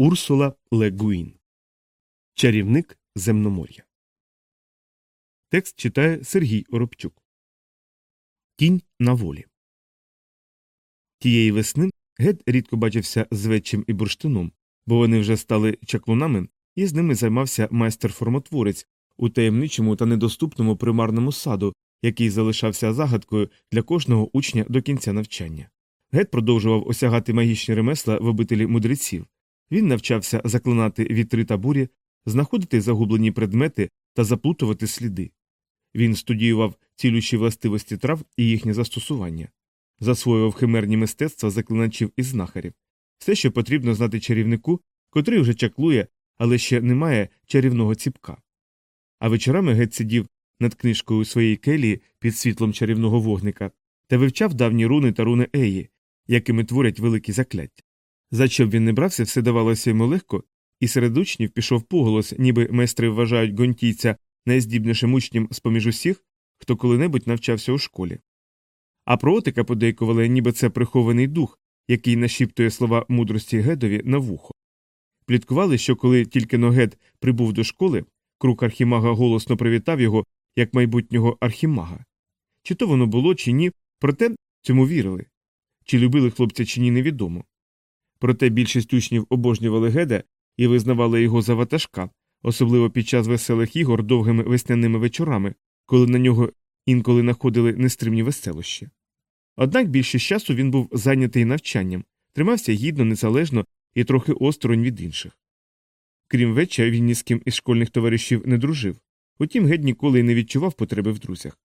Урсула Легуін. Чарівник земномор'я. Текст читає Сергій Оробчук. Кінь на волі. Тієї весни гет рідко бачився з вечим і бурштином, бо вони вже стали чаклунами, і з ними займався майстер-формотворець у таємничому та недоступному примарному саду, який залишався загадкою для кожного учня до кінця навчання. Гет продовжував осягати магічні ремесла в обителі мудреців. Він навчався заклинати вітри та бурі, знаходити загублені предмети та заплутувати сліди. Він студіював цілющі властивості трав і їхнє застосування, засвоював химерні мистецтва заклиначів і знахарів, все, що потрібно знати чарівнику, котрий вже чаклує, але ще не має чарівного ціпка. А вечорами геть сидів над книжкою своєї келії під світлом чарівного вогника та вивчав давні руни та руни Еї, якими творять великі закляття. За що б він не брався, все давалося йому легко, і серед учнів пішов поголос, ніби майстри вважають гонтійця найздібнішим учнем з поміж усіх, хто коли-небудь навчався у школі. А про отика подейкували, ніби це прихований дух, який нашіптує слова мудрості Гедові на вухо. Пліткували, що коли тільки Ногед прибув до школи, круг архімага голосно привітав його як майбутнього архімага. Чи то воно було, чи ні, проте цьому вірили. Чи любили хлопця, чи ні, невідомо. Проте більшість учнів обожнювали Геда і визнавали його за ватажка, особливо під час веселих ігор довгими весняними вечорами, коли на нього інколи находили нестримні веселощі. Однак більшість часу він був зайнятий навчанням, тримався гідно, незалежно і трохи осторонь від інших. Крім веча, він ні з ким із школьних товаришів не дружив, утім геть ніколи й не відчував потреби в друзях.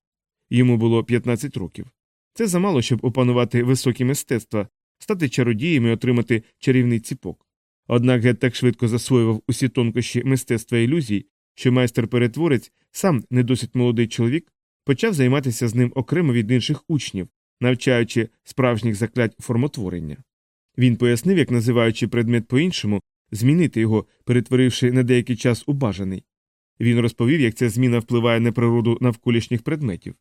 Йому було 15 років. Це замало, щоб опанувати високі мистецтва, стати чародієм і отримати чарівний ціпок. Однак Гет так швидко засвоював усі тонкощі мистецтва ілюзій, що майстер-перетворець, сам не досить молодий чоловік, почав займатися з ним окремо від інших учнів, навчаючи справжніх заклять формотворення. Він пояснив, як називаючи предмет по-іншому, змінити його, перетворивши на деякий час у бажаний. Він розповів, як ця зміна впливає на природу навколишніх предметів.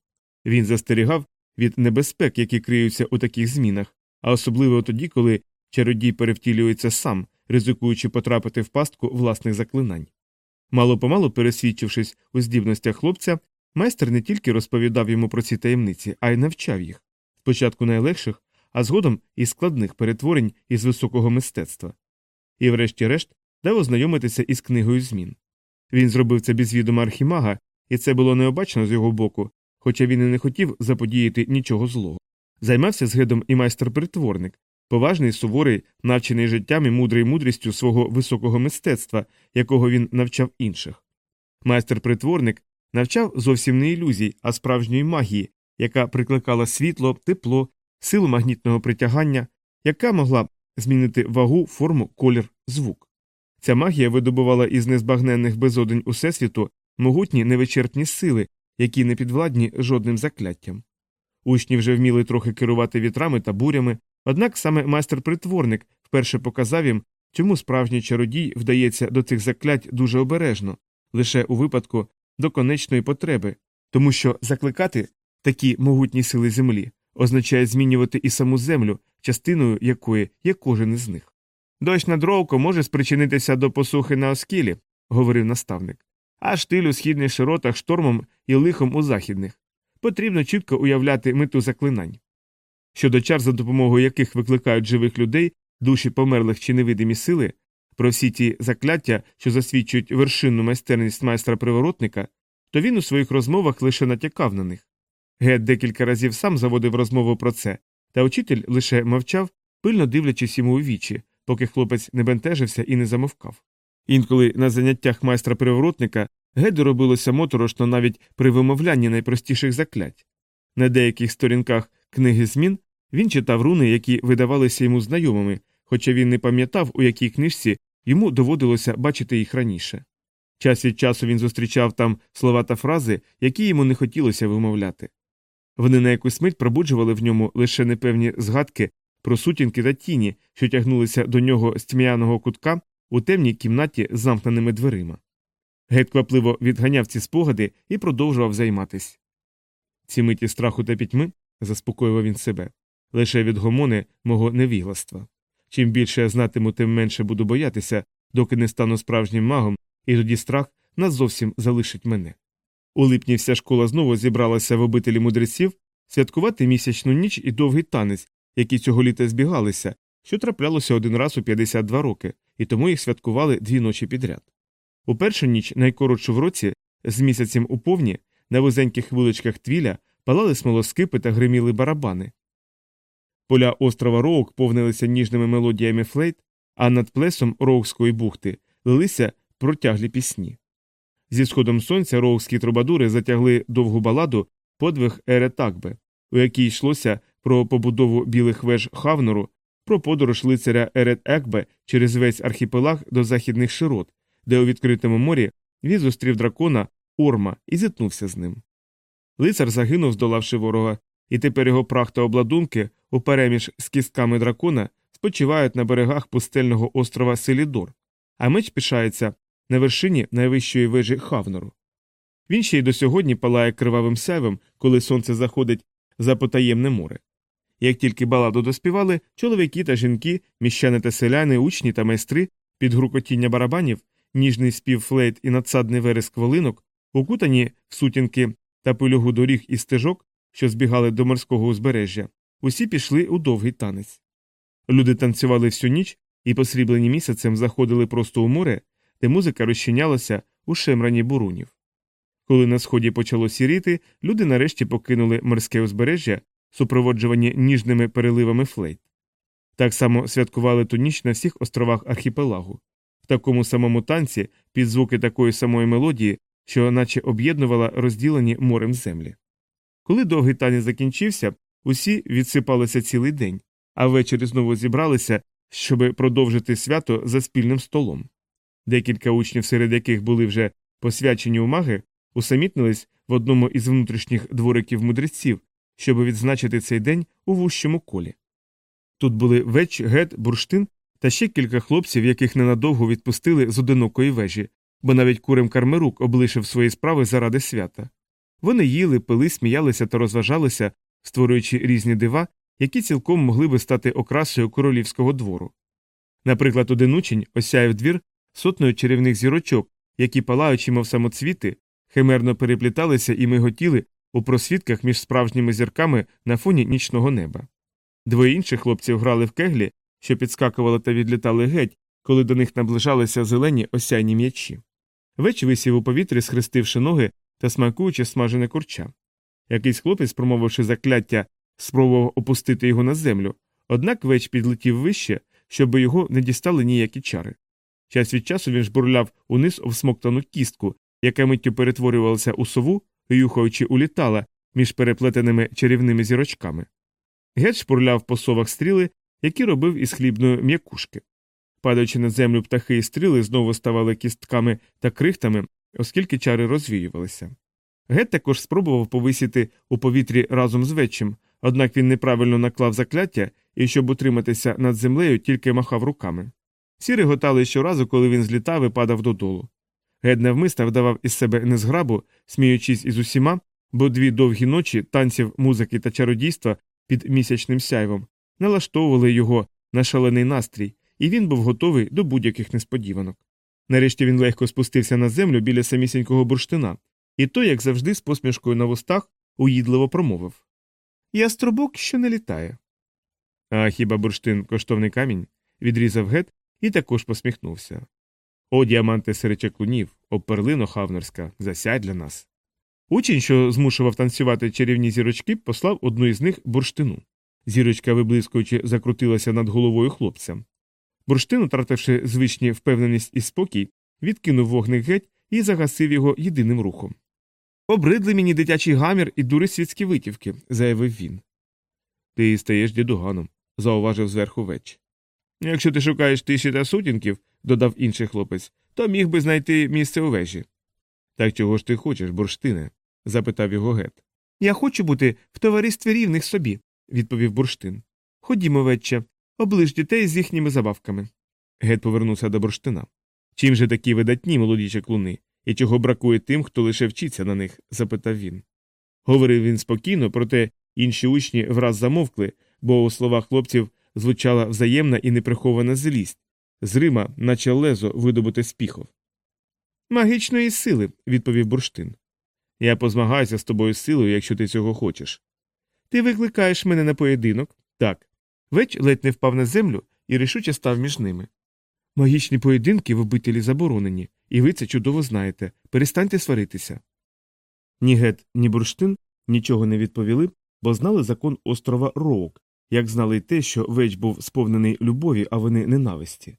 Він застерігав від небезпек, які криються у таких змінах, а особливо тоді, коли чародій перевтілюється сам, ризикуючи потрапити в пастку власних заклинань. Мало помалу пересвідчившись у здібностях хлопця, майстер не тільки розповідав йому про ці таємниці, а й навчав їх спочатку найлегших, а згодом і складних перетворень із високого мистецтва. І, врешті-решт, дав ознайомитися із книгою змін. Він зробив це без відома архімага, і це було необачно з його боку, хоча він і не хотів заподіяти нічого злого. Займався згидом і майстер-притворник, поважний, суворий, навчений життям і мудрий мудрістю свого високого мистецтва, якого він навчав інших. Майстер-притворник навчав зовсім не ілюзій, а справжньої магії, яка прикликала світло, тепло, силу магнітного притягання, яка могла змінити вагу, форму, колір, звук. Ця магія видобувала із незбагненних безодень усесвіту могутні невичерпні сили, які не підвладні жодним закляттям. Учні вже вміли трохи керувати вітрами та бурями, однак саме майстер-притворник вперше показав їм, чому справжній чародій вдається до цих заклять дуже обережно, лише у випадку до конечної потреби, тому що закликати такі могутні сили землі означає змінювати і саму землю, частиною якої є кожен із них. Дощ на дровко може спричинитися до посухи на оскілі, говорив наставник, а штиль у східних широтах штормом і лихом у західних. Потрібно чітко уявляти мету заклинань. Щодо чар, за допомогою яких викликають живих людей, душі померлих чи невидимі сили, про всі ті закляття, що засвідчують вершинну майстерність майстра приворотника, то він у своїх розмовах лише натякав на них. Гет декілька разів сам заводив розмову про це, та учитель лише мовчав, пильно дивлячись йому у вічі, поки хлопець не бентежився і не замовкав. Інколи на заняттях майстра приворотника Геду робилося моторошно навіть при вимовлянні найпростіших заклять. На деяких сторінках книги змін він читав руни, які видавалися йому знайомими, хоча він не пам'ятав, у якій книжці йому доводилося бачити їх раніше. Час від часу він зустрічав там слова та фрази, які йому не хотілося вимовляти. Вони на якусь мить пробуджували в ньому лише непевні згадки про сутінки та тіні, що тягнулися до нього з тьмяного кутка у темній кімнаті з замкненими дверима. Гет квапливо відганяв ці спогади і продовжував займатись. Ці миті страху та пітьми, заспокоював він себе, лише від гомони мого невігластва. Чим більше я знатиму, тим менше буду боятися, доки не стану справжнім магом, і тоді страх назовсім залишить мене. У липні вся школа знову зібралася в обителі мудреців святкувати місячну ніч і довгий танець, які цього літа збігалися, що траплялося один раз у 52 роки, і тому їх святкували дві ночі підряд. У першу ніч, найкоротшу в році, з місяцем у повні, на вузеньких вуличках Твіля палали смолоскипи та гриміли барабани. Поля острова Роук повнилися ніжними мелодіями флейт, а над плесом Роукської бухти лилися протяглі пісні. Зі сходом сонця роукські трубадури затягли довгу баладу подвиг Ерет Акбе, у якій йшлося про побудову білих веж Хавнору, про подорож лицаря Ерет Акбе через весь архіпелаг до західних широт, де у відкритому морі він зустрів дракона Орма і зіткнувся з ним. Лицар загинув, здолавши ворога, і тепер його прах та обладунки, упереміж з кістками дракона, спочивають на берегах пустельного острова Селідор, а меч пишається на вершині найвищої вежі Хавнору. Він ще й до сьогодні палає кривавим сяйвом, коли сонце заходить за потаємне море. Як тільки баладу доспівали, чоловіки та жінки, міщани та селяни, учні та майстри, під грукотіння барабанів, ніжний спів флейт і надсадний вереск волинок, укутані в сутінки та пилюгу доріг і стежок, що збігали до морського узбережжя, усі пішли у довгий танець. Люди танцювали всю ніч і, посріблені місяцем, заходили просто у море, де музика розчинялася у шемрані бурунів. Коли на сході почало сіріти, люди нарешті покинули морське узбережжя, супроводжувані ніжними переливами флейт. Так само святкували ту ніч на всіх островах архіпелагу, в такому самому танці, під звуки такої самої мелодії, що наче об'єднувала розділені морем землі. Коли довгий танець закінчився, усі відсипалися цілий день, а ввечері знову зібралися, щоб продовжити свято за спільним столом. Декілька учнів, серед яких були вже посвячені у усамітнились в одному із внутрішніх двориків мудреців, щоб відзначити цей день у вущому колі. Тут були веч, гет, бурштин та ще кілька хлопців, яких ненадовго відпустили з одинокої вежі, бо навіть курем Кармерук облишив свої справи заради свята. Вони їли, пили, сміялися та розважалися, створюючи різні дива, які цілком могли би стати окрасою королівського двору. Наприклад, один учень осяяв двір сотнею чарівних зірочок, які, палаючи, мов самоцвіти, химерно перепліталися і миготіли у просвідках між справжніми зірками на фоні нічного неба. Двоє інших хлопців грали в кеглі, що підскакували та відлітали геть, коли до них наближалися зелені осяйні м'ячі. Веч висів у повітрі, схрестивши ноги та смакуючи смажене курча. Якийсь хлопець, промовивши закляття, спробував опустити його на землю, однак веч підлетів вище, щоб його не дістали ніякі чари. Час від часу він жбурляв униз всмоктану кістку, яка миттю перетворювалася у сову, юхаючи улітала між переплетеними чарівними зірочками. Гет шпурляв по совах стріли, які робив із хлібної м'якушки. Падаючи на землю птахи і стріли знову ставали кістками та крихтами, оскільки чари розвіювалися. Гет також спробував повисіти у повітрі разом з вечим, однак він неправильно наклав закляття і, щоб утриматися над землею, тільки махав руками. Всі реготали щоразу, коли він злітав і падав додолу. Гет навмисно вдавав із себе незграбу, сміючись із усіма, бо дві довгі ночі танців, музики та чародійства під місячним сяйвом налаштовували його на шалений настрій, і він був готовий до будь-яких несподіванок. Нарешті він легко спустився на землю біля самісінького бурштина, і той, як завжди, з посмішкою на вустах, уїдливо промовив Я струбок, що не літає. А хіба бурштин коштовний камінь? відрізав гет і також посміхнувся. О, діаманти серед чаклунів, о перлино хавнерська, засядь для нас. Учень, що змушував танцювати чарівні зірочки, послав одну із них бурштину. Зірочка, виблискуючи, закрутилася над головою хлопця. Бурштин, втративши звичні впевненість і спокій, відкинув вогник геть і загасив його єдиним рухом. Обридли мені дитячий гамір і дури світські витівки, заявив він. Ти стаєш дідуганом, зауважив зверху веч. Якщо ти шукаєш тиші та сутінків, додав інший хлопець, то міг би знайти місце у вежі. Так чого ж ти хочеш, бурштине? запитав його гет. Я хочу бути в товаристві рівних собі, відповів бурштин. Ходімо, вече, оближ дітей з їхніми забавками. Гет повернувся до бурштина. Чим же такі видатні молоді чаклуни, і чого бракує тим, хто лише вчиться на них? запитав він. Говорив він спокійно, проте інші учні враз замовкли, бо у словах хлопців звучала взаємна і неприхована злість, зрима, наче лезо видобуте з піхов. Магічної сили, відповів бурштин. Я позмагаюся з тобою силою, якщо ти цього хочеш. Ти викликаєш мене на поєдинок? Так. Веч ледь не впав на землю і рішуче став між ними. Магічні поєдинки в обителі заборонені, і ви це чудово знаєте. Перестаньте сваритися. Ні гет, ні бурштин нічого не відповіли, бо знали закон острова Роук, як знали й те, що веч був сповнений любові, а вони ненависті.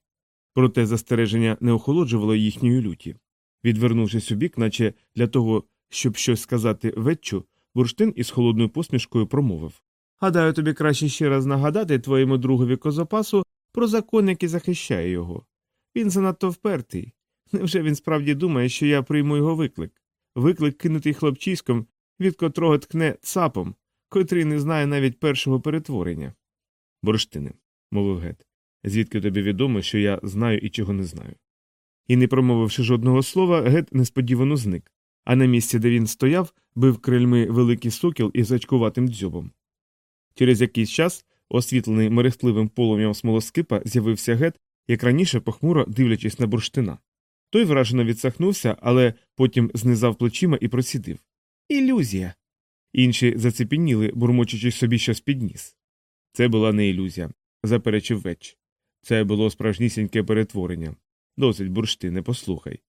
Проте застереження не охолоджувало їхньої люті. Відвернувшись у бік, наче для того, щоб щось сказати веччу, бурштин із холодною посмішкою промовив Гадаю, тобі краще ще раз нагадати твоєму другові козопасу про закон, який захищає його. Він занадто впертий. Невже він справді думає, що я прийму його виклик? Виклик кинутий хлопчиськом, від котрого ткне цапом, котрий не знає навіть першого перетворення. Бурштине, мовив гет, звідки тобі відомо, що я знаю і чого не знаю. І, не промовивши жодного слова, гет несподівано зник, а на місці, де він стояв, бив крильми великий сокіл із зачкуватим дзьобом. Через якийсь час, освітлений мерехтливим полум'ям смолоскипа, з'явився гет, як раніше похмуро дивлячись на бурштина. Той вражено відсахнувся, але потім знизав плечима і просідив. Ілюзія. Інші зацепеніли, бурмочучи собі щось підніс. Це була не ілюзія, заперечив веч. Це було справжнісіньке перетворення. Досить бурштине, послухай.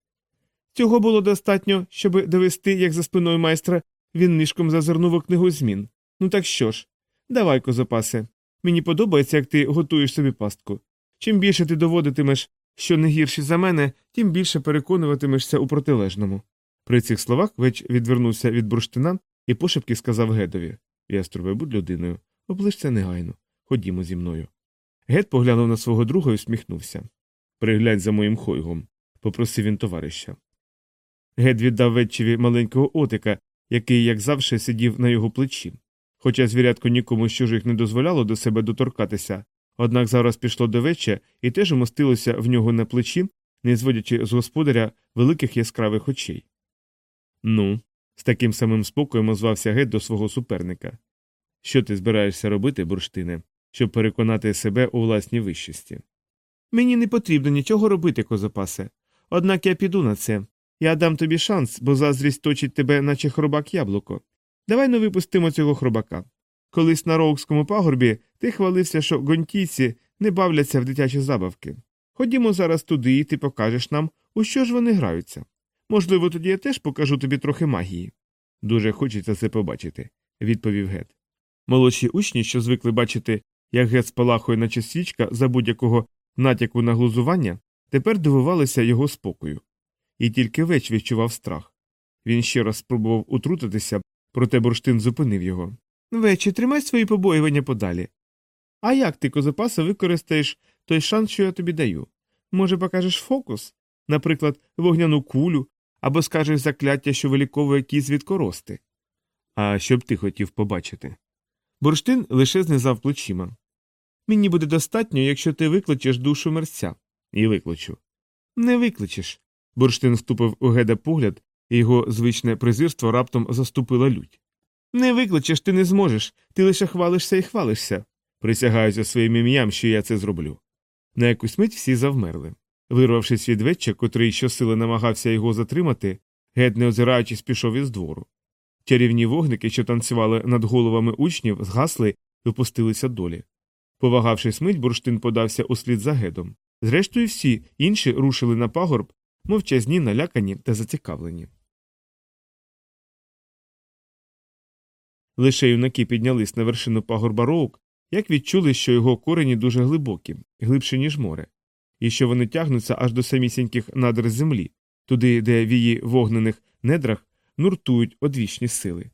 Цього було достатньо, щоб довести, як за спиною майстра він нишком зазирнув у книгу змін. Ну так що ж, давай, козопасе. Мені подобається, як ти готуєш собі пастку. Чим більше ти доводитимеш, що не гірші за мене, тим більше переконуватимешся у протилежному. При цих словах веч відвернувся від бурштина і пошепки сказав Гедові Яструбе, будь людиною, оближся негайно. Ходімо зі мною. Гет поглянув на свого друга і усміхнувся. Приглянь за моїм хойгом, попросив він товариша. Гет віддав вечеві маленького отика, який, як завжди, сидів на його плечі. Хоча звірятко нікому з чужих не дозволяло до себе доторкатися, однак зараз пішло до веча і теж умостилося в нього на плечі, не зводячи з господаря великих яскравих очей. Ну, з таким самим спокоєм озвався гет до свого суперника. Що ти збираєшся робити, бурштине, щоб переконати себе у власній вищості? Мені не потрібно нічого робити, козопасе. Однак я піду на це. Я дам тобі шанс, бо заздрість точить тебе, наче хробак яблуко. Давай не випустимо цього хробака. Колись на Роукському пагорбі ти хвалився, що гонтійці не бавляться в дитячі забавки. Ходімо зараз туди, і ти покажеш нам, у що ж вони граються. Можливо, тоді я теж покажу тобі трохи магії. Дуже хочеться це побачити, відповів гет. Молодші учні, що звикли бачити, як гет спалахує, наче свічка за будь-якого натяку на глузування, тепер дивувалися його спокою. І тільки веч відчував страх. Він ще раз спробував утрутитися, проте бурштин зупинив його. Вечі, тримай свої побоювання подалі. А як ти, козопаса, використаєш той шанс, що я тобі даю? Може, покажеш фокус? Наприклад, вогняну кулю або скажеш закляття, що виліковує кіз від корости. А що б ти хотів побачити? Бурштин лише знизав плечима. Мені буде достатньо, якщо ти викличеш душу мерця. І викличу. Не викличеш. Бурштин вступив у геда погляд, і його звичне презирство раптом заступила лють. Не викличеш, ти не зможеш, ти лише хвалишся і хвалишся. Присягаюся своїм ім'ям, що я це зроблю. На якусь мить всі завмерли. Вирвавшись від веча, котрий щосили намагався його затримати, геть не озираючись, пішов із двору. Чарівні вогники, що танцювали над головами учнів, згасли і опустилися долі. Повагавшись мить, бурштин подався услід за гедом. Зрештою, всі інші рушили на пагорб, мовчазні, налякані та зацікавлені. Лише юнаки піднялись на вершину пагорба Роук, як відчули, що його корені дуже глибокі, глибші, ніж море, і що вони тягнуться аж до самісіньких надр землі, туди, де в її вогнених недрах нуртують одвічні сили.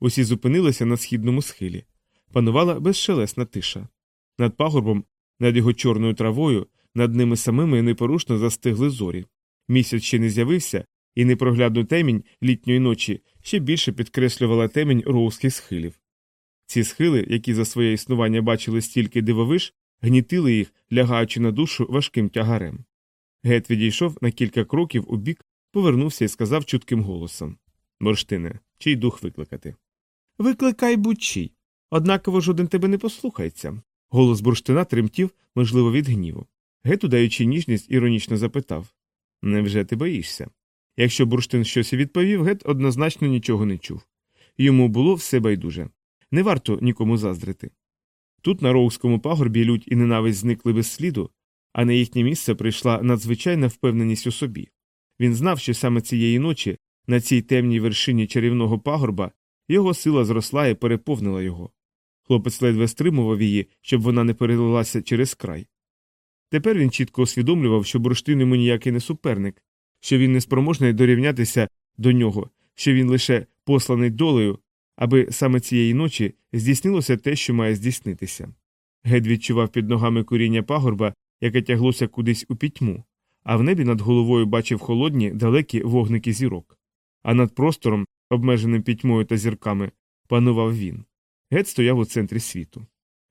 Усі зупинилися на східному схилі. Панувала безшелесна тиша. Над пагорбом, над його чорною травою, над ними самими непорушно застигли зорі. Місяць ще не з'явився, і непроглядну темінь літньої ночі ще більше підкреслювала темінь роузьких схилів. Ці схили, які за своє існування бачили стільки дивовиж, гнітили їх, лягаючи на душу важким тягарем. Гет відійшов на кілька кроків у бік, повернувся і сказав чутким голосом Борштине, чий дух викликати? Викликай будь-чий. Однаково жоден тебе не послухається. Голос бурштина тремтів, можливо, від гніву. Гет, удаючи ніжність, іронічно запитав Невже ти боїшся? Якщо бурштин щось і відповів, гет однозначно нічого не чув. Йому було все байдуже. Не варто нікому заздрити. Тут на роуському пагорбі лють і ненависть зникли без сліду, а на їхнє місце прийшла надзвичайна впевненість у собі. Він знав, що саме цієї ночі, на цій темній вершині чарівного пагорба, його сила зросла і переповнила його. Хлопець ледве стримував її, щоб вона не перелилася через край. Тепер він чітко усвідомлював, що бурштин йому ніякий не суперник, що він не спроможний дорівнятися до нього, що він лише посланий долею, аби саме цієї ночі здійснилося те, що має здійснитися. Гед відчував під ногами коріння пагорба, яке тяглося кудись у пітьму, а в небі над головою бачив холодні, далекі вогники зірок. А над простором, обмеженим пітьмою та зірками, панував він. Гет стояв у центрі світу.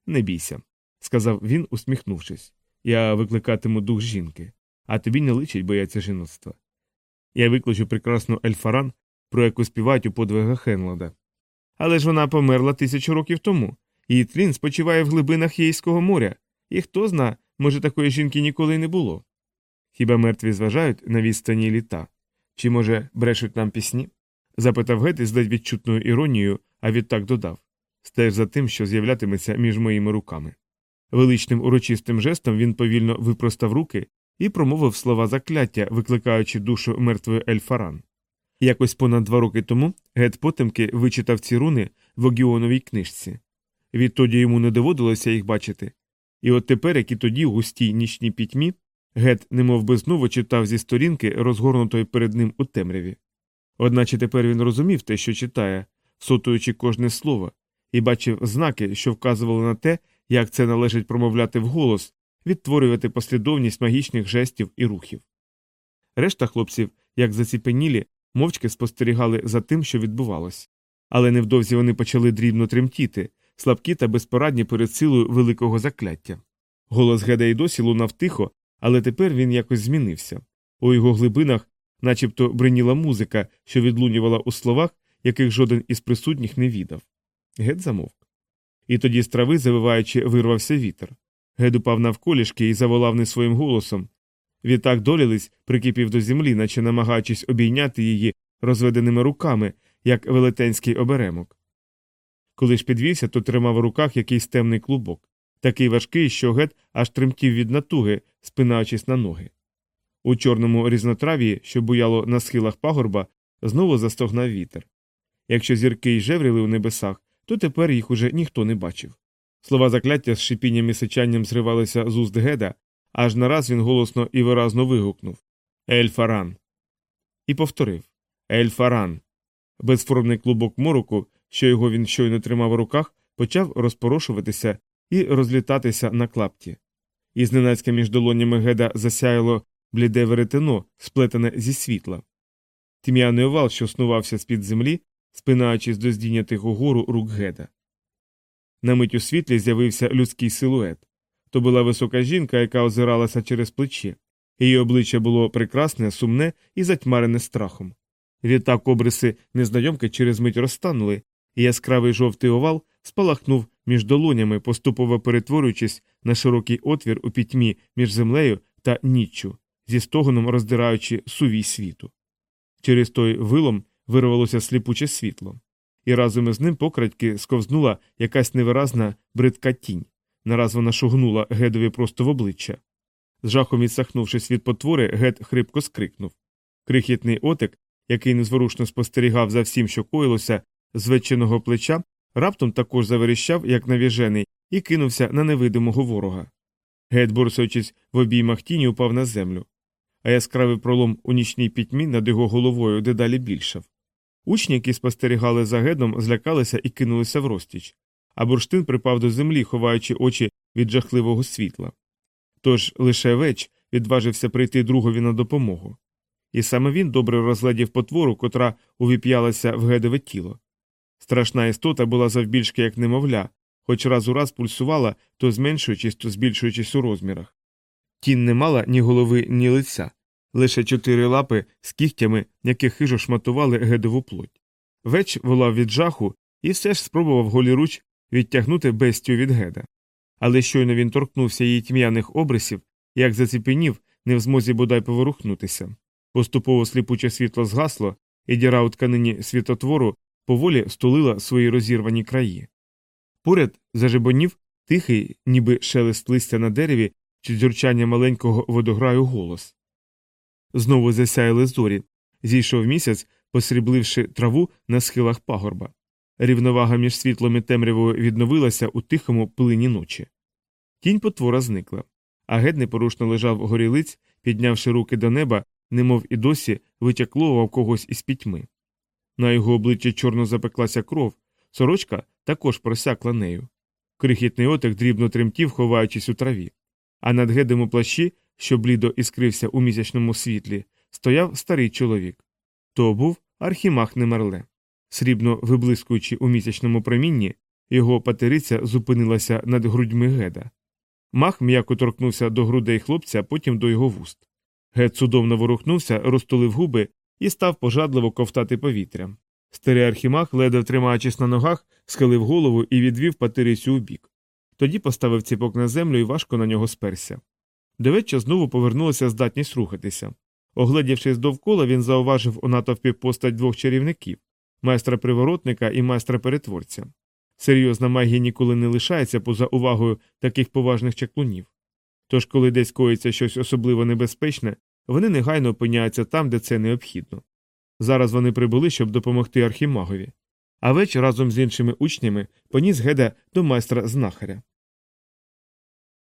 Не бійся, сказав він, усміхнувшись. Я викликатиму дух жінки, а тобі не личить бояться жіноцтва. Я викличу прекрасну Ельфаран, про яку співають у подвигах Хенлода. Але ж вона померла тисячу років тому, її тлін спочиває в глибинах Єйського моря, і хто зна, може, такої жінки ніколи не було. Хіба мертві зважають на відстані літа? Чи, може, брешуть нам пісні? запитав Гет із ледь відчутною іронією, а відтак додав стеж за тим, що з'являтиметься між моїми руками. Величним урочистим жестом він повільно випростав руки і промовив слова закляття, викликаючи душу мертвої Ельфаран. Якось понад два роки тому Гет потемки вичитав ці руни в Огіоновій книжці. Відтоді йому не доводилося їх бачити. І от тепер, як і тоді, у густій нічній пітьмі, Гет немов би знову читав зі сторінки, розгорнутої перед ним у темряві. Одначе тепер він розумів те, що читає, сотуючи кожне слово, і бачив знаки, що вказували на те, як це належить промовляти вголос, відтворювати послідовність магічних жестів і рухів. Решта хлопців, як заціпенілі, мовчки спостерігали за тим, що відбувалось. Але невдовзі вони почали дрібно тремтіти, слабкі та безпорадні перед силою великого закляття. Голос Геда й досі лунав тихо, але тепер він якось змінився. У його глибинах начебто бриніла музика, що відлунювала у словах, яких жоден із присутніх не відав. Гед замовк. І тоді з трави, завиваючи, вирвався вітер. Гед упав навколішки і заволав не своїм голосом. Відтак долілись, прикипів до землі, наче намагаючись обійняти її розведеними руками, як велетенський оберемок. Коли ж підвівся, то тримав у руках якийсь темний клубок, такий важкий, що гет аж тремтів від натуги, спинаючись на ноги. У чорному різнотравії, що буяло на схилах пагорба, знову застогнав вітер. Якщо зірки й жевріли у небесах, то тепер їх уже ніхто не бачив. Слова закляття з шипінням і сичанням зривалися з уст геда, аж нараз він голосно і виразно вигукнув Ельфаран. І повторив Ельфаран. Безформний клубок мороку, що його він щойно тримав у руках, почав розпорошуватися і розлітатися на клапті. І зненацька між долонями геда засяяло бліде веретено, сплетене зі світла. Тім'яний овал, що снувався з під землі, спинаючись до здійнятих угору рук геда. На мить у світлі з'явився людський силует. То була висока жінка, яка озиралася через плечі. Її обличчя було прекрасне, сумне і затьмарене страхом. Відтак обриси незнайомки через мить розтанули, і яскравий жовтий овал спалахнув між долонями, поступово перетворюючись на широкий отвір у пітьмі між землею та ніччю, зі стогоном роздираючи сувій світу. Через той вилом вирвалося сліпуче світло, і разом із ним покрадьки сковзнула якась невиразна бридка тінь. Нараз вона шугнула гедові просто в обличчя. З жахом відсахнувшись від потвори, гед хрипко скрикнув. Крихітний отик, який незворушно спостерігав за всім, що коїлося, з веченого плеча, раптом також заверіщав, як навіжений, і кинувся на невидимого ворога. Гед, борсуючись в обіймах тіні, упав на землю, а яскравий пролом у нічній пітьмі над його головою дедалі більшав. Учні, які спостерігали за гедом, злякалися і кинулися в розтіч, а бурштин припав до землі, ховаючи очі від жахливого світла. Тож лише веч відважився прийти другові на допомогу. І саме він добре розглядів потвору, котра увіп'ялася в гедове тіло. Страшна істота була завбільшки як немовля, хоч раз у раз пульсувала, то зменшуючись, то збільшуючись у розмірах. Тінь не мала ні голови, ні лиця, лише чотири лапи з кігтями, які хижо шматували гедову плоть. Веч волав від жаху і все ж спробував голіруч відтягнути бестію від геда. Але щойно він торкнувся її тьмяних обрисів, як заціпенів, не в змозі бодай поворухнутися. Поступово сліпуче світло згасло, і діра у тканині світотвору поволі стулила свої розірвані краї. Поряд зажебонів тихий, ніби шелест листя на дереві чи дзюрчання маленького водограю голос. Знову засяяли зорі, зійшов місяць, посрібливши траву на схилах пагорба. Рівновага між світлом і темрявою відновилася у тихому плині ночі. Тінь потвора зникла, а гед непорушно лежав горілиць, піднявши руки до неба, немов і досі витякловував когось із пітьми. На його обличчі чорно запеклася кров, сорочка також просякла нею. Крихітний отик дрібно тремтів, ховаючись у траві. А над гедем у плащі, що блідо іскрився у місячному світлі, стояв старий чоловік. То був архімах Немерле. Срібно виблискуючи у місячному промінні, його патериця зупинилася над грудьми геда. Мах м'яко торкнувся до грудей хлопця, потім до його вуст. Гед судомно ворухнувся, розтулив губи і став пожадливо ковтати повітря. Старий архімах, ледве тримаючись на ногах, схилив голову і відвів патерицю у бік. Тоді поставив ціпок на землю і важко на нього сперся. До знову повернулася здатність рухатися. Огледівшись довкола, він зауважив у натовпі постать двох чарівників майстра приворотника і майстра перетворця. Серйозна магія ніколи не лишається поза увагою таких поважних чаклунів. Тож, коли десь коїться щось особливо небезпечне, вони негайно опиняються там, де це необхідно. Зараз вони прибули, щоб допомогти архімагові. А вечір разом з іншими учнями поніс геда до майстра знахаря.